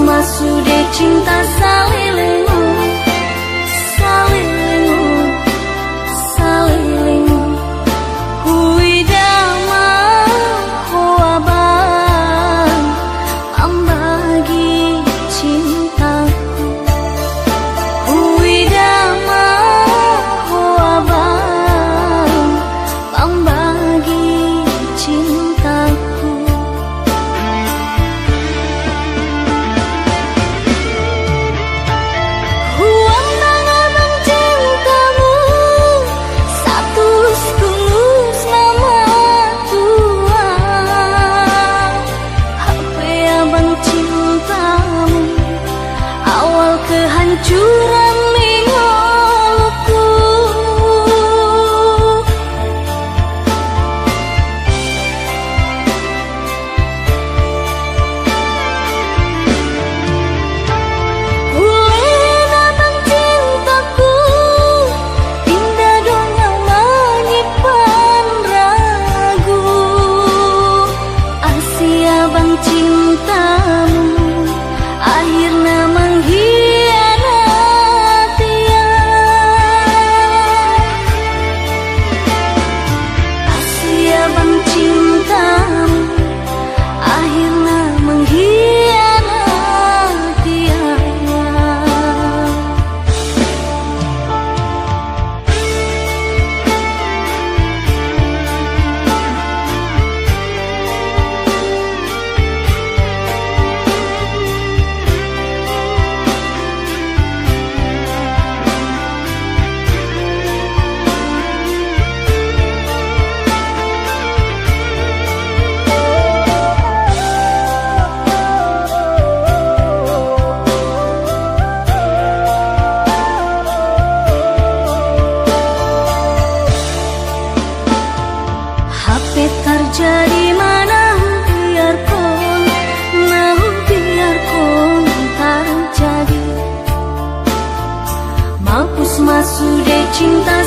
Mas sudah cinta salilin curang 平淡